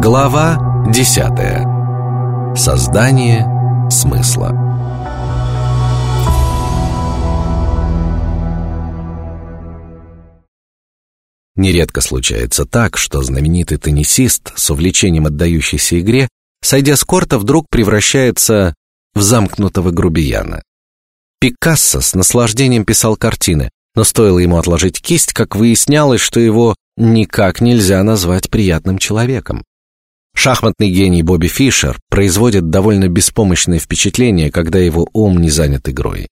Глава 10. Создание смысла. Нередко случается так, что знаменитый теннисист с увлечением отдающийся игре, сойдя с корта, вдруг превращается в замкнутого грубияна. Пикассо с наслаждением писал картины, но стоило ему отложить кисть, как выяснялось, что его никак нельзя назвать приятным человеком. Шахматный гений Бобби Фишер производит довольно беспомощное впечатление, когда его ум не занят игрой.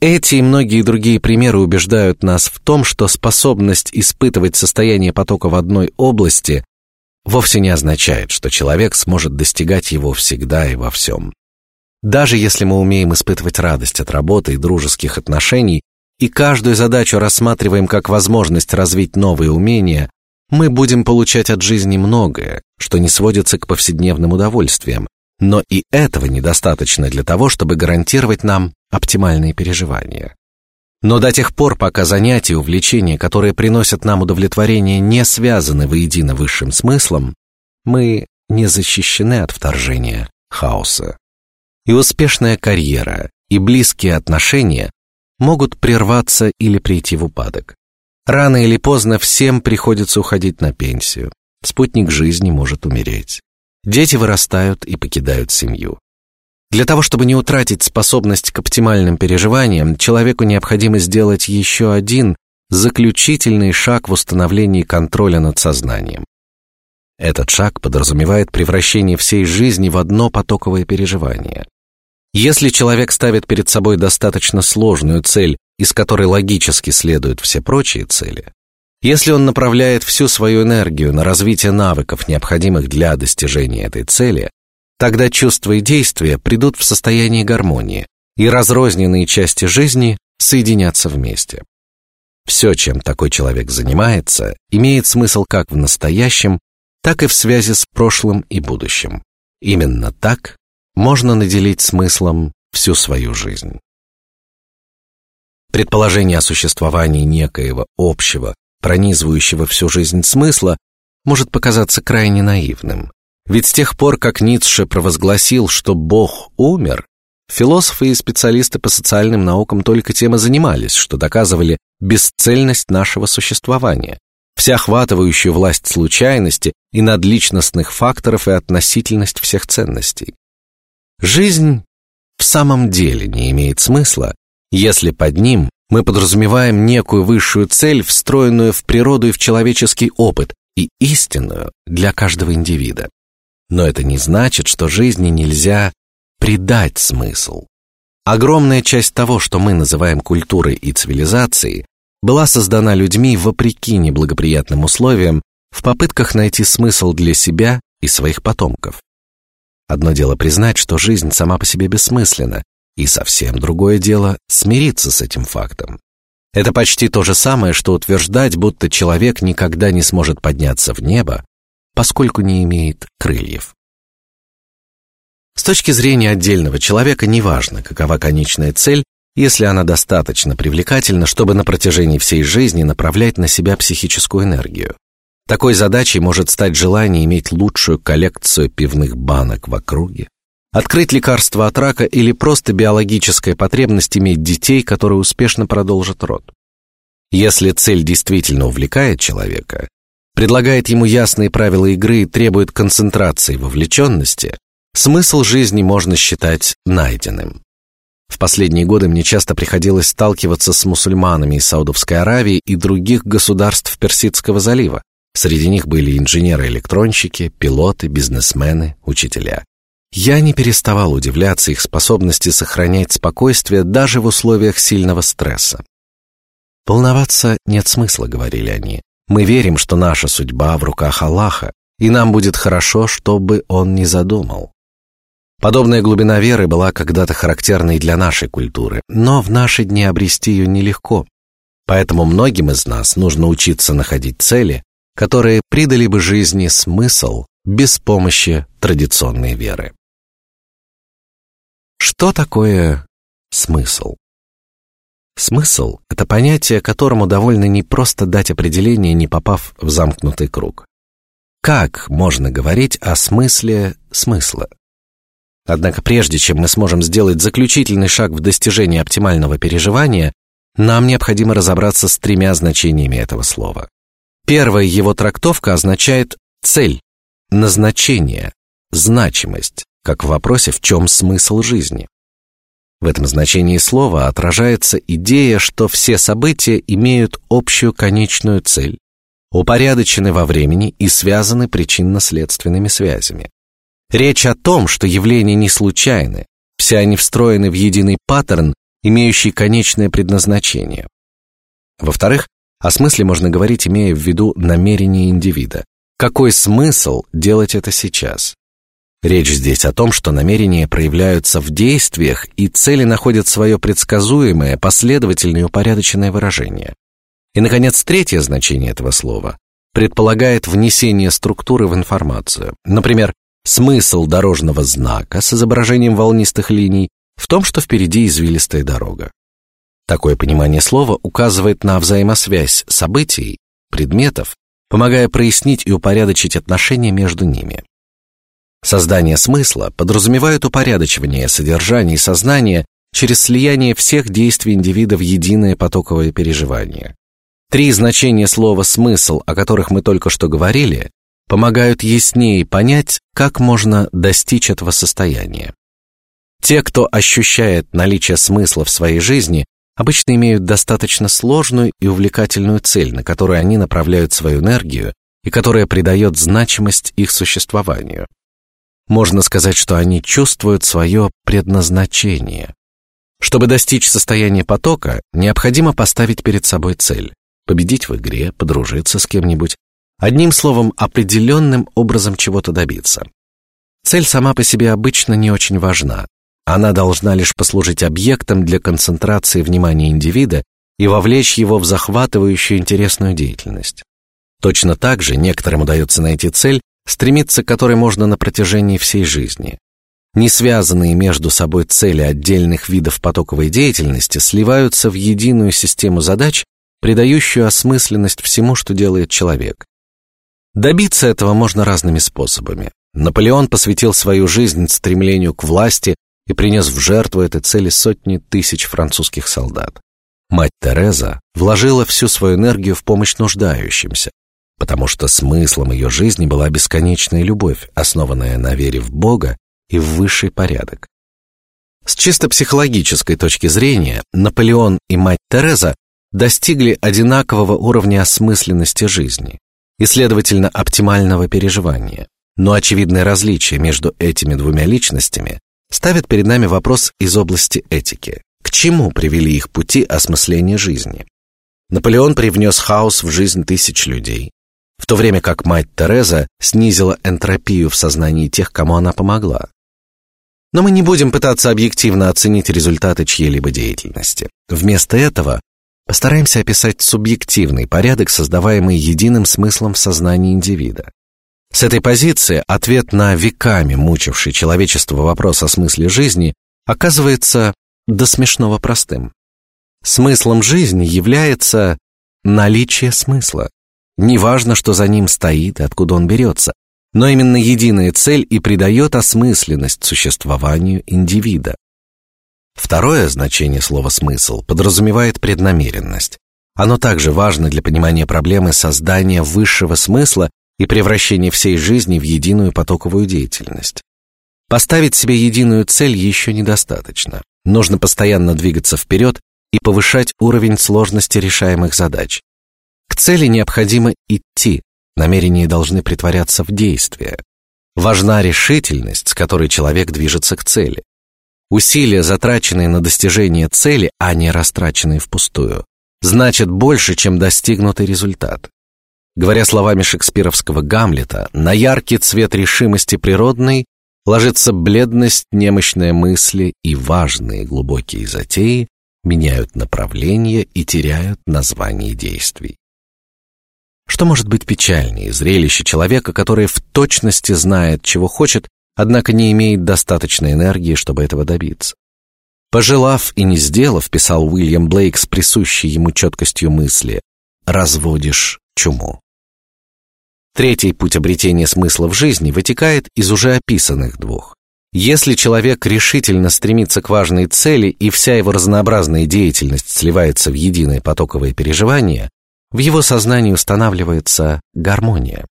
Эти и многие другие примеры убеждают нас в том, что способность испытывать состояние потока в одной области вовсе не означает, что человек сможет достигать его всегда и во всем. Даже если мы умеем испытывать радость от работы и дружеских отношений, и каждую задачу рассматриваем как возможность развить новые умения, мы будем получать от жизни многое, что не сводится к повседневным удовольствиям, но и этого недостаточно для того, чтобы гарантировать нам оптимальные переживания. Но до тех пор, пока занятия и увлечения, которые приносят нам удовлетворение, не связаны воедино высшим смыслом, мы не защищены от вторжения хаоса. И успешная карьера, и близкие отношения могут прерваться или прийти в упадок. Рано или поздно всем приходится уходить на пенсию. Спутник жизни может умереть. Дети вырастают и покидают семью. Для того, чтобы не утратить способность к оптимальным переживаниям, человеку необходимо сделать еще один заключительный шаг в установлении контроля над сознанием. Этот шаг подразумевает превращение всей жизни в одно потоковое переживание. Если человек ставит перед собой достаточно сложную цель из которой логически следуют все прочие цели, если он направляет всю свою энергию на развитие навыков, необходимых для достижения этой цели, тогда чувства и действия придут в состояние гармонии, и разрозненные части жизни соединятся вместе. Все, чем такой человек занимается, имеет смысл как в настоящем, так и в связи с прошлым и будущим. Именно так можно наделить смыслом всю свою жизнь. Предположение о существовании некоего общего, пронизывающего всю жизнь смысла может показаться крайне наивным. Ведь с тех пор, как Ницше провозгласил, что Бог умер, философы и специалисты по социальным наукам только тем и занимались, что доказывали бесцельность нашего существования, всеохватывающую власть случайности и надличностных факторов и относительность всех ценностей. Жизнь в самом деле не имеет смысла, если под ним мы подразумеваем некую высшую цель, встроенную в природу и в человеческий опыт, и истинную для каждого индивида. Но это не значит, что жизни нельзя придать смысл. Огромная часть того, что мы называем культурой и цивилизацией, была создана людьми вопреки неблагоприятным условиям в попытках найти смысл для себя и своих потомков. Одно дело признать, что жизнь сама по себе бессмысленна, и совсем другое дело смириться с этим фактом. Это почти то же самое, что утверждать, будто человек никогда не сможет подняться в небо, поскольку не имеет крыльев. С точки зрения отдельного человека неважно, какова конечная цель, если она достаточно привлекательна, чтобы на протяжении всей жизни направлять на себя психическую энергию. Такой задачей может стать желание иметь лучшую коллекцию пивных банок в округе, Открыть лекарство от рака или просто биологическая потребность иметь детей, которые успешно продолжат род. Если цель действительно увлекает человека, предлагает ему ясные правила игры и требует концентрации и вовлеченности, смысл жизни можно считать найденным. В последние годы мне часто приходилось сталкиваться с мусульманами из Саудовской Аравии и других государств Персидского залива. Среди них были инженеры-электронщики, пилоты, бизнесмены, учителя. Я не переставал удивляться их способности сохранять спокойствие даже в условиях сильного стресса. Волноваться нет смысла, говорили они. Мы верим, что наша судьба в руках Аллаха, и нам будет хорошо, что бы он ни задумал. Подобная глубина веры была когда-то характерной для нашей культуры, но в наши дни обрести ее нелегко. Поэтому многим из нас нужно учиться находить цели, которые придали бы жизни смысл без помощи традиционной веры. Что такое смысл? Смысл – это понятие, которому довольно непросто дать определение, не попав в замкнутый круг. как можно говорить о смысле смысла? Однако прежде чем мы сможем сделать заключительный шаг в достижении оптимального переживания, нам необходимо разобраться с тремя значениями этого слова. Первая его трактовка означает цель, назначение, значимость, как в вопросе «в чем смысл жизни?». В этом значении слова отражается идея, что все события имеют общую конечную цель, упорядочены во времени и связаны причинно-следственными связями. Речь о том, что явления не случайны, все они встроены в единый паттерн, имеющий конечное предназначение. Во-вторых, о смысле можно говорить, имея в виду намерение индивида. Какой смысл делать это сейчас? Речь здесь о том, что намерения проявляются в действиях, и цели находят свое предсказуемое, последовательное и упорядоченное выражение. И, наконец, третье значение этого слова предполагает внесение структуры в информацию. Например, смысл дорожного знака с изображением волнистых линий в том, что впереди извилистая дорога. Такое понимание слова указывает на взаимосвязь событий, предметов, помогая прояснить и упорядочить отношения между ними. Создание смысла подразумевает упорядочивание содержания сознания через слияние всех действий индивида в единое потоковое переживание. Три значения слова смысл, о которых мы только что говорили, помогают яснее понять, как можно достичь этого состояния. Те, кто ощущает наличие смысла в своей жизни, обычно имеют достаточно сложную и увлекательную цель, на которую они направляют свою энергию и которая придает значимость их существованию. Можно сказать, что они чувствуют свое предназначение. Чтобы достичь состояния потока, необходимо поставить перед собой цель: победить в игре, подружиться с кем-нибудь, одним словом, определенным образом чего-то добиться. Цель сама по себе обычно не очень важна. Она должна лишь послужить объектом для концентрации внимания индивида и вовлечь его в захватывающую интересную деятельность. Точно так же некоторым удается найти цель, стремиться к которой можно на протяжении всей жизни. Не связанные между собой цели отдельных видов потоковой деятельности сливаются в единую систему задач, придающую осмысленность всему, что делает человек. Добиться этого можно разными способами. Наполеон посвятил свою жизнь стремлению к власти и принес в жертву этой цели сотни тысяч французских солдат. Мать Тереза вложила всю свою энергию в помощь нуждающимся, потому что смыслом ее жизни была бесконечная любовь, основанная на вере в Бога и в высший порядок. С чисто психологической точки зрения, Наполеон и мать Тереза достигли одинакового уровня осмысленности жизни и, следовательно, оптимального переживания. Но очевидное различие между этими двумя личностями ставит перед нами вопрос из области этики: к чему привели их пути осмысления жизни? Наполеон привнес хаос в жизнь тысяч людей, в то время как мать Тереза снизила энтропию в сознании тех, кому она помогла. Но мы не будем пытаться объективно оценить результаты чьей-либо деятельности. Вместо этого постараемся описать субъективный порядок, создаваемый единым смыслом в сознании индивида. С этой позиции ответ на веками мучивший человечество вопрос о смысле жизни оказывается до смешного простым. Смыслом жизни является наличие смысла. Неважно, что за ним стоит и откуда он берется, но именно единая цель и придает осмысленность существованию индивида. Второе значение слова смысл подразумевает преднамеренность. Оно также важно для понимания проблемы создания высшего смысла и превращения всей жизни в единую потоковую деятельность. Поставить себе единую цель еще недостаточно. Нужно постоянно двигаться вперед и повышать уровень сложности решаемых задач. К цели необходимо идти, намерения должны притворяться в действие. Важна решительность, с которой человек движется к цели. Усилия, затраченные на достижение цели, а не растраченные впустую, значат больше, чем достигнутый результат. Говоря словами шекспировского Гамлета, на яркий цвет решимости природной ложится бледность немощной мысли, и важные глубокие затеи меняют направление и теряют название действий. Что может быть печальнее зрелище человека, который в точности знает, чего хочет, однако не имеет достаточной энергии, чтобы этого добиться? Пожелав и не сделав, писал Уильям Блейк с присущей ему четкостью мысли, разводишь чуму. Третий путь обретения смысла в жизни вытекает из уже описанных двух. Если человек решительно стремится к важной цели и вся его разнообразная деятельность сливается в единое потоковое переживание, в его сознании устанавливается гармония.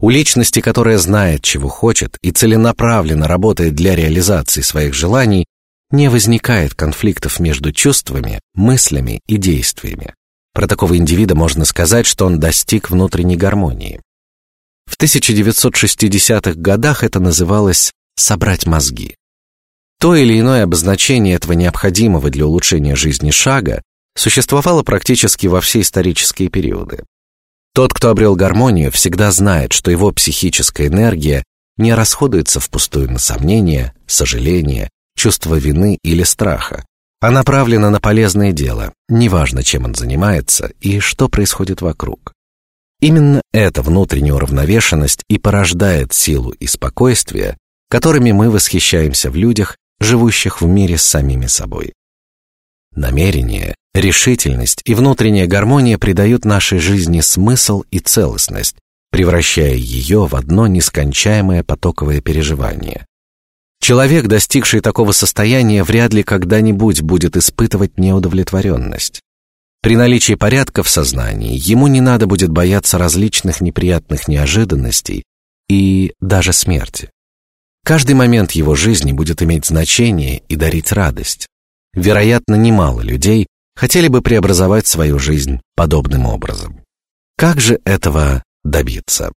У личности, которая знает, чего хочет и целенаправленно работает для реализации своих желаний, не возникает конфликтов между чувствами, мыслями и действиями. Про такого индивида можно сказать, что он достиг внутренней гармонии. В 1960-х годах это называлось собрать мозги. То или иное обозначение этого необходимого для улучшения жизни шага существовало практически во все исторические периоды. Тот, кто обрел гармонию, всегда знает, что его психическая энергия не расходуется впустую на сомнения, сожаления, чувство вины или страха, а направлена на полезное дело, неважно, чем он занимается и что происходит вокруг. Именно эта внутренняя уравновешенность и порождает силу и спокойствие, которыми мы восхищаемся в людях, живущих в мире с самими собой. Намерение, решительность и внутренняя гармония придают нашей жизни смысл и целостность, превращая ее в одно нескончаемое потоковое переживание. Человек, достигший такого состояния, вряд ли когда-нибудь будет испытывать неудовлетворенность. При наличии порядка в сознании ему не надо будет бояться различных неприятных неожиданностей и даже смерти. Каждый момент его жизни будет иметь значение и дарить радость. Вероятно, немало людей хотели бы преобразовать свою жизнь подобным образом. Как же этого добиться?